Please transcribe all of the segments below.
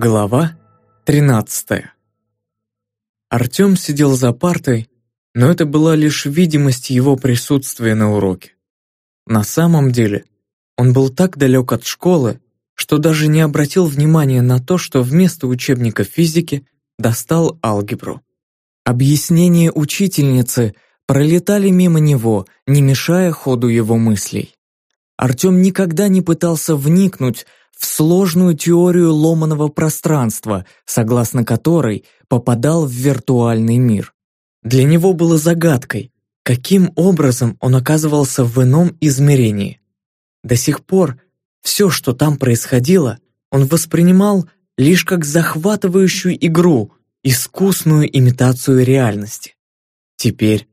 Глава 13 Артем сидел за партой, но это была лишь видимость его присутствия на уроке. На самом деле он был так далек от школы, что даже не обратил внимания на то, что вместо учебника физики достал алгебру. Объяснения учительницы пролетали мимо него, не мешая ходу его мыслей. Артем никогда не пытался вникнуть в сложную теорию ломаного пространства, согласно которой попадал в виртуальный мир. Для него было загадкой, каким образом он оказывался в ином измерении. До сих пор все, что там происходило, он воспринимал лишь как захватывающую игру, искусную имитацию реальности. Теперь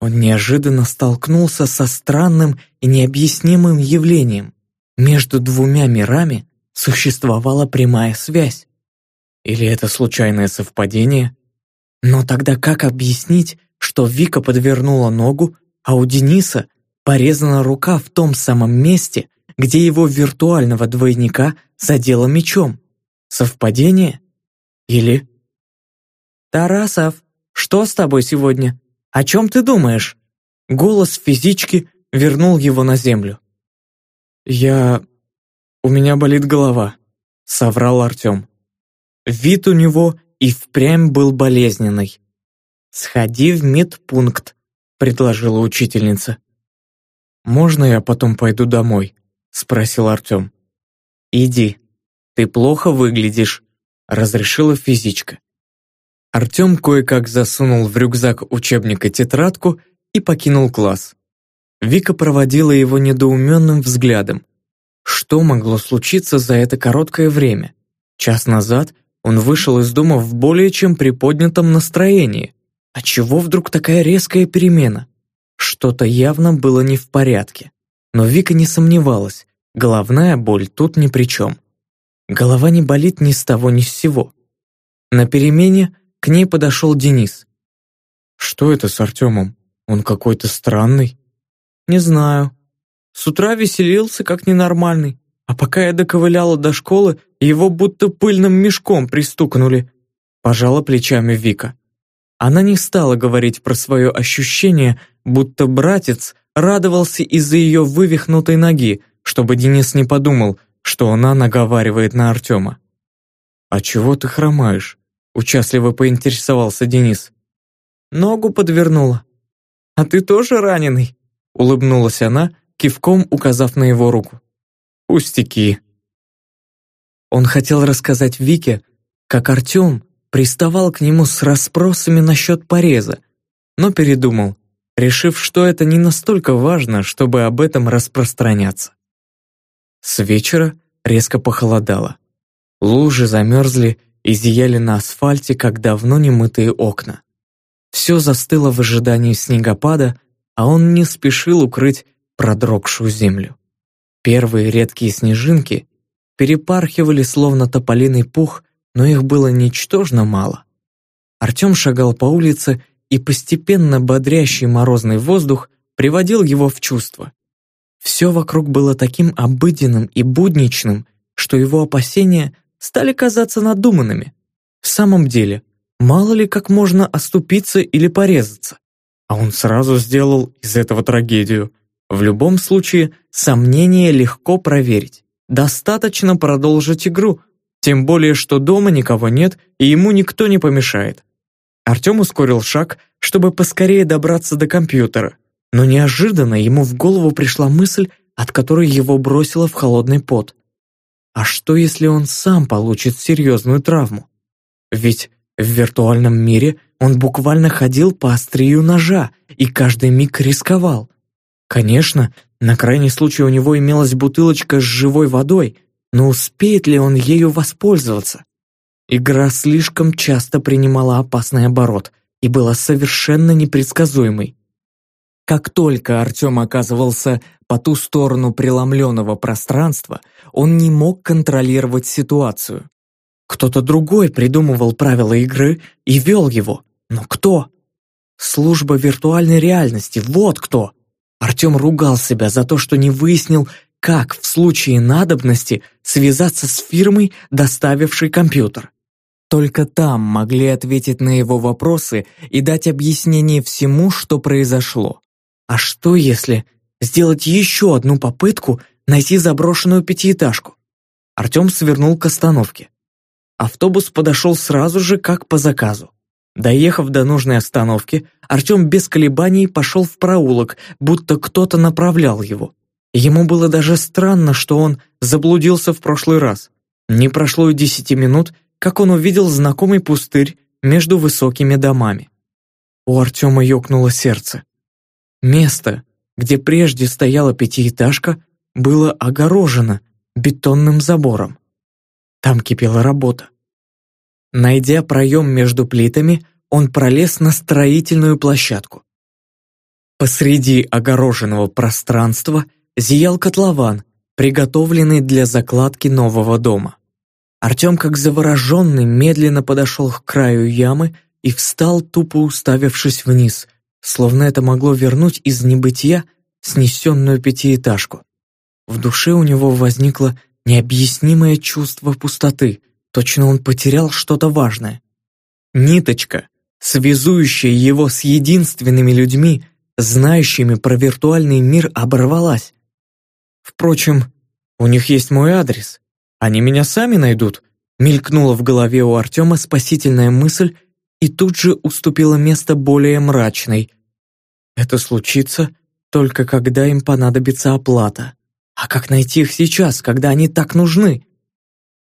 он неожиданно столкнулся со странным и необъяснимым явлением. Между двумя мирами существовала прямая связь. Или это случайное совпадение? Но тогда как объяснить, что Вика подвернула ногу, а у Дениса порезана рука в том самом месте, где его виртуального двойника задело мечом? Совпадение? Или... «Тарасов, что с тобой сегодня? О чем ты думаешь?» Голос физички вернул его на землю. «Я «У меня болит голова», — соврал Артем. Вид у него и впрямь был болезненный. «Сходи в медпункт», — предложила учительница. «Можно я потом пойду домой?» — спросил Артем. «Иди, ты плохо выглядишь», — разрешила физичка. Артем кое-как засунул в рюкзак учебника тетрадку и покинул класс. Вика проводила его недоуменным взглядом. Что могло случиться за это короткое время? Час назад он вышел из дома в более чем приподнятом настроении. А чего вдруг такая резкая перемена? Что-то явно было не в порядке. Но Вика не сомневалась, головная боль тут ни при чем. Голова не болит ни с того ни с сего. На перемене к ней подошел Денис. «Что это с Артемом? Он какой-то странный». «Не знаю. С утра веселился, как ненормальный. А пока я доковыляла до школы, его будто пыльным мешком пристукнули. Пожала плечами Вика. Она не стала говорить про свое ощущение, будто братец радовался из-за ее вывихнутой ноги, чтобы Денис не подумал, что она наговаривает на Артема. «А чего ты хромаешь?» — участливо поинтересовался Денис. «Ногу подвернула». «А ты тоже раненый?» — улыбнулась она, кивком указав на его руку. «Пустяки». Он хотел рассказать Вике, как Артем приставал к нему с расспросами насчет пореза, но передумал, решив, что это не настолько важно, чтобы об этом распространяться. С вечера резко похолодало. Лужи замерзли и зияли на асфальте, как давно немытые окна. Все застыло в ожидании снегопада, а он не спешил укрыть продрогшую землю. Первые редкие снежинки перепархивали словно тополиный пух, но их было ничтожно мало. Артем шагал по улице, и постепенно бодрящий морозный воздух приводил его в чувство. Все вокруг было таким обыденным и будничным, что его опасения стали казаться надуманными. В самом деле, мало ли как можно оступиться или порезаться. А он сразу сделал из этого трагедию. В любом случае, сомнения легко проверить. Достаточно продолжить игру, тем более, что дома никого нет и ему никто не помешает. Артем ускорил шаг, чтобы поскорее добраться до компьютера, но неожиданно ему в голову пришла мысль, от которой его бросило в холодный пот. А что, если он сам получит серьезную травму? Ведь в виртуальном мире он буквально ходил по острию ножа и каждый миг рисковал. Конечно, на крайний случай у него имелась бутылочка с живой водой, но успеет ли он ею воспользоваться? Игра слишком часто принимала опасный оборот и была совершенно непредсказуемой. Как только Артем оказывался по ту сторону преломленного пространства, он не мог контролировать ситуацию. Кто-то другой придумывал правила игры и вел его. Но кто? Служба виртуальной реальности, вот кто! Артем ругал себя за то, что не выяснил, как в случае надобности связаться с фирмой, доставившей компьютер. Только там могли ответить на его вопросы и дать объяснение всему, что произошло. А что если сделать еще одну попытку найти заброшенную пятиэтажку? Артем свернул к остановке. Автобус подошел сразу же, как по заказу. Доехав до нужной остановки, Артем без колебаний пошел в проулок, будто кто-то направлял его. Ему было даже странно, что он заблудился в прошлый раз. Не прошло и десяти минут, как он увидел знакомый пустырь между высокими домами. У Артема ёкнуло сердце. Место, где прежде стояла пятиэтажка, было огорожено бетонным забором. Там кипела работа. Найдя проем между плитами, он пролез на строительную площадку. Посреди огороженного пространства зиял котлован, приготовленный для закладки нового дома. Артем, как завороженный, медленно подошел к краю ямы и встал, тупо уставившись вниз, словно это могло вернуть из небытия снесенную пятиэтажку. В душе у него возникло необъяснимое чувство пустоты, точно он потерял что-то важное. Ниточка, связующая его с единственными людьми, знающими про виртуальный мир, оборвалась. Впрочем, у них есть мой адрес, они меня сами найдут», мелькнула в голове у Артема спасительная мысль и тут же уступила место более мрачной. «Это случится только когда им понадобится оплата. А как найти их сейчас, когда они так нужны?»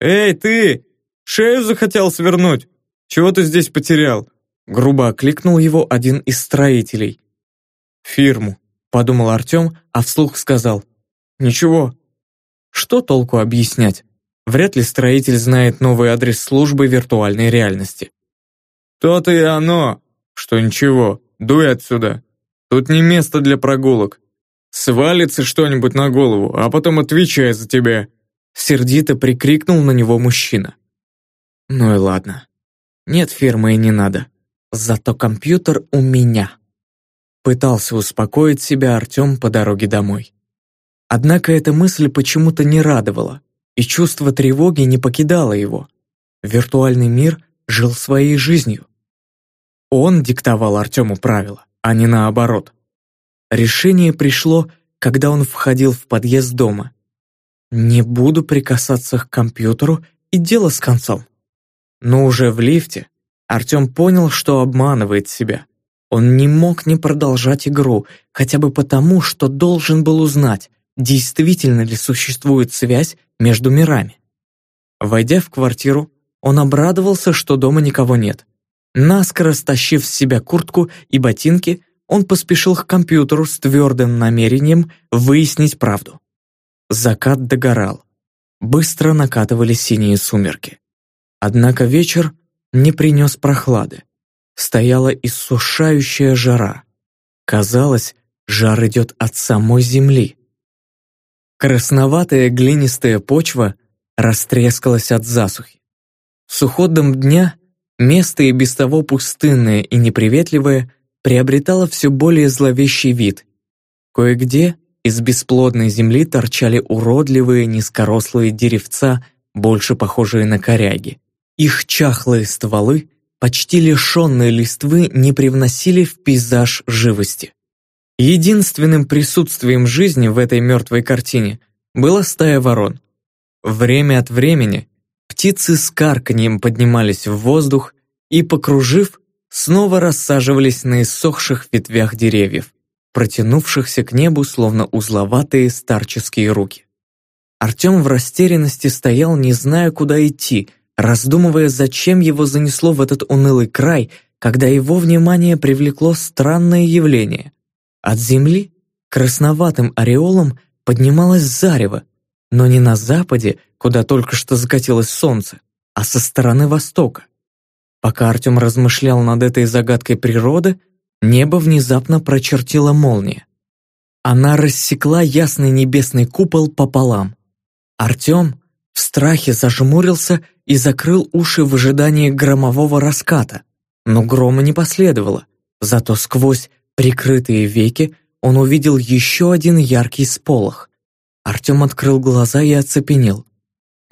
«Эй, ты! Шею захотел свернуть? Чего ты здесь потерял?» Грубо окликнул его один из строителей. «Фирму», — подумал Артем, а вслух сказал. «Ничего». Что толку объяснять? Вряд ли строитель знает новый адрес службы виртуальной реальности. То-то и оно, что ничего, дуй отсюда. Тут не место для прогулок. Свалится что-нибудь на голову, а потом отвечай за тебя. Сердито прикрикнул на него мужчина. Ну и ладно. Нет фирмы и не надо. Зато компьютер у меня. Пытался успокоить себя Артем по дороге домой. Однако эта мысль почему-то не радовала и чувство тревоги не покидало его. Виртуальный мир жил своей жизнью. Он диктовал Артему правила, а не наоборот. Решение пришло, когда он входил в подъезд дома. «Не буду прикасаться к компьютеру, и дело с концом». Но уже в лифте Артем понял, что обманывает себя. Он не мог не продолжать игру, хотя бы потому, что должен был узнать, действительно ли существует связь между мирами. Войдя в квартиру, он обрадовался, что дома никого нет. Наскоро стащив с себя куртку и ботинки, он поспешил к компьютеру с твердым намерением выяснить правду. Закат догорал. Быстро накатывали синие сумерки. Однако вечер не принес прохлады. Стояла иссушающая жара. Казалось, жар идет от самой земли. Красноватая глинистая почва растрескалась от засухи. С уходом дня место и без того пустынное и неприветливое приобретало все более зловещий вид. Кое-где из бесплодной земли торчали уродливые низкорослые деревца, больше похожие на коряги. Их чахлые стволы, почти лишенные листвы, не привносили в пейзаж живости. Единственным присутствием жизни в этой мертвой картине была стая ворон. Время от времени птицы с карканьем поднимались в воздух и, покружив, снова рассаживались на иссохших ветвях деревьев, протянувшихся к небу словно узловатые старческие руки. Артем в растерянности стоял, не зная, куда идти, раздумывая, зачем его занесло в этот унылый край, когда его внимание привлекло странное явление. От земли красноватым ореолом поднималось зарево, но не на западе, куда только что закатилось солнце, а со стороны востока. Пока Артем размышлял над этой загадкой природы, небо внезапно прочертила молния. Она рассекла ясный небесный купол пополам. Артем в страхе зажмурился и закрыл уши в ожидании громового раската, но грома не последовало, зато сквозь прикрытые веки, он увидел еще один яркий сполох. Артем открыл глаза и оцепенел.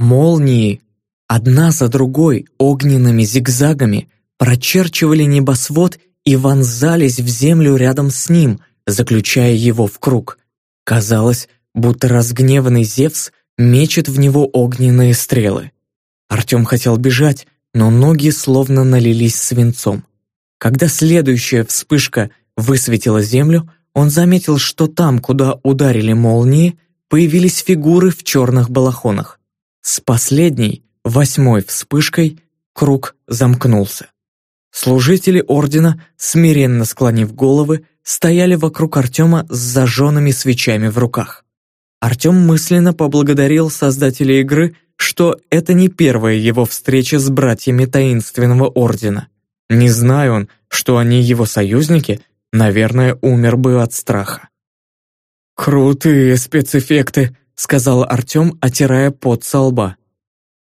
Молнии, одна за другой, огненными зигзагами, прочерчивали небосвод и вонзались в землю рядом с ним, заключая его в круг. Казалось, будто разгневанный Зевс мечет в него огненные стрелы. Артем хотел бежать, но ноги словно налились свинцом. Когда следующая вспышка высветила землю, он заметил, что там, куда ударили молнии, появились фигуры в черных балахонах. С последней, восьмой вспышкой, круг замкнулся. Служители ордена, смиренно склонив головы, стояли вокруг Артема с зажженными свечами в руках. Артем мысленно поблагодарил создателей игры, что это не первая его встреча с братьями таинственного ордена. Не зная он, что они его союзники, наверное, умер бы от страха. «Крутые спецэффекты», — сказал Артем, отирая пот со лба.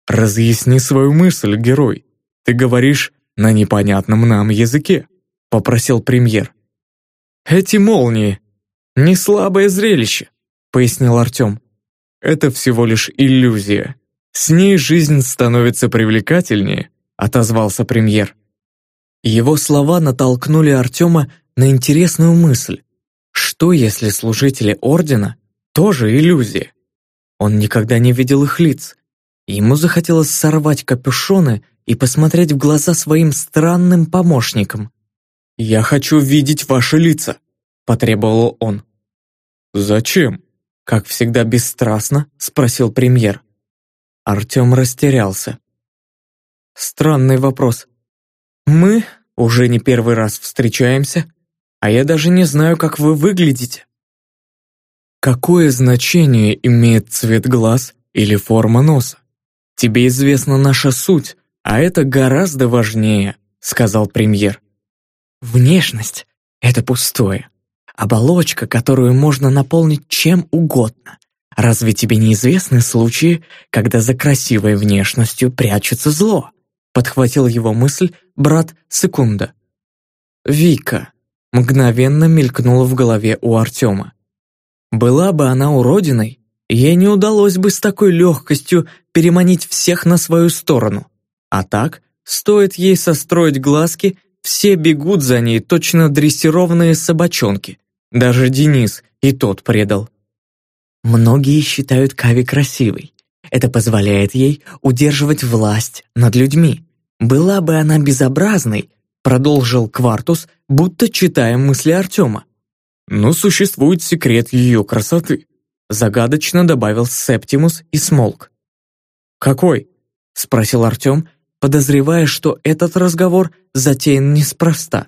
«Разъясни свою мысль, герой. Ты говоришь на непонятном нам языке», — попросил премьер. «Эти молнии — не слабое зрелище», — пояснил Артем. «Это всего лишь иллюзия. С ней жизнь становится привлекательнее», — отозвался премьер. Его слова натолкнули Артема на интересную мысль. Что, если служители Ордена тоже иллюзия? Он никогда не видел их лиц. Ему захотелось сорвать капюшоны и посмотреть в глаза своим странным помощникам. «Я хочу видеть ваши лица», — потребовал он. «Зачем?» — как всегда бесстрастно спросил премьер. Артем растерялся. Странный вопрос. «Мы уже не первый раз встречаемся, а я даже не знаю, как вы выглядите». Какое значение имеет цвет глаз или форма носа? Тебе известна наша суть, а это гораздо важнее, сказал премьер. Внешность — это пустое. Оболочка, которую можно наполнить чем угодно. Разве тебе не известны случаи, когда за красивой внешностью прячется зло? Подхватил его мысль брат Секунда. Вика, мгновенно мелькнула в голове у Артема. Была бы она уродиной, ей не удалось бы с такой легкостью переманить всех на свою сторону. А так, стоит ей состроить глазки, все бегут за ней точно дрессированные собачонки. Даже Денис и тот предал. Многие считают Кави красивой. Это позволяет ей удерживать власть над людьми. Была бы она безобразной, Продолжил Квартус, будто читая мысли Артема. «Но существует секрет ее красоты», загадочно добавил Септимус и смолк. «Какой?» — спросил Артем, подозревая, что этот разговор затеян неспроста.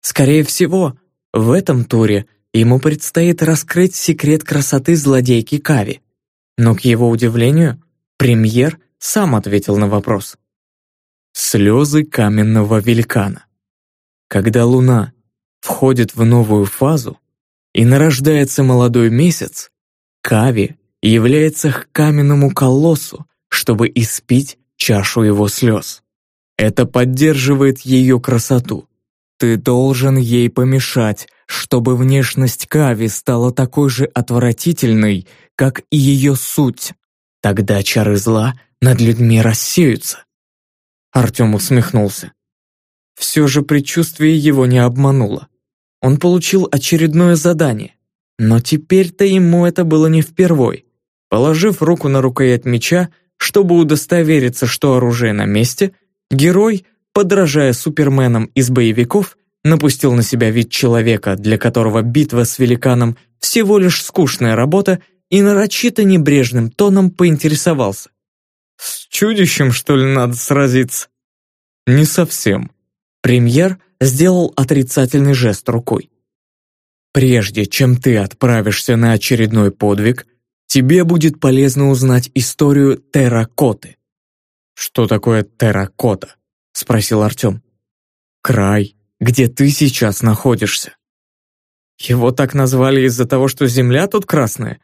Скорее всего, в этом туре ему предстоит раскрыть секрет красоты злодейки Кави. Но, к его удивлению, премьер сам ответил на вопрос. Слезы каменного великана. Когда Луна входит в новую фазу и нарождается молодой месяц, Кави является к каменному колоссу, чтобы испить чашу его слез. Это поддерживает ее красоту. Ты должен ей помешать, чтобы внешность Кави стала такой же отвратительной, как и ее суть. Тогда чары зла над людьми рассеются. Артем усмехнулся. Все же предчувствие его не обмануло. Он получил очередное задание. Но теперь-то ему это было не впервой. Положив руку на рукоять меча, чтобы удостовериться, что оружие на месте, герой, подражая суперменам из боевиков, напустил на себя вид человека, для которого битва с великаном всего лишь скучная работа, и нарочито небрежным тоном поинтересовался. «С чудищем, что ли, надо сразиться?» «Не совсем», Премьер сделал отрицательный жест рукой. «Прежде чем ты отправишься на очередной подвиг, тебе будет полезно узнать историю терракоты». «Что такое терракота?» — спросил Артем. «Край, где ты сейчас находишься». «Его так назвали из-за того, что земля тут красная?»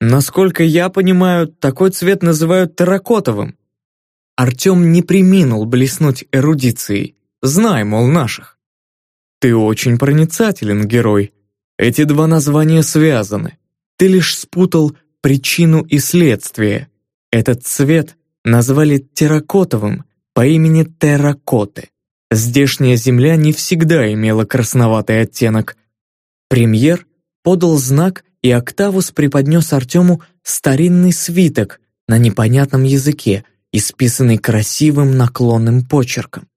«Насколько я понимаю, такой цвет называют терракотовым». Артем не приминул блеснуть эрудицией. Знай, мол, наших. Ты очень проницателен, герой. Эти два названия связаны. Ты лишь спутал причину и следствие. Этот цвет назвали терракотовым по имени терракоты. Здешняя земля не всегда имела красноватый оттенок. Премьер подал знак, и Октавус преподнес Артему старинный свиток на непонятном языке, исписанный красивым наклонным почерком.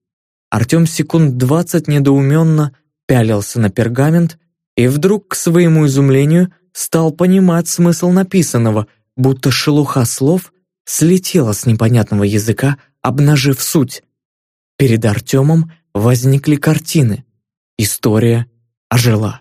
Артем секунд двадцать недоуменно пялился на пергамент и вдруг, к своему изумлению, стал понимать смысл написанного, будто шелуха слов слетела с непонятного языка, обнажив суть. Перед Артемом возникли картины. История ожила.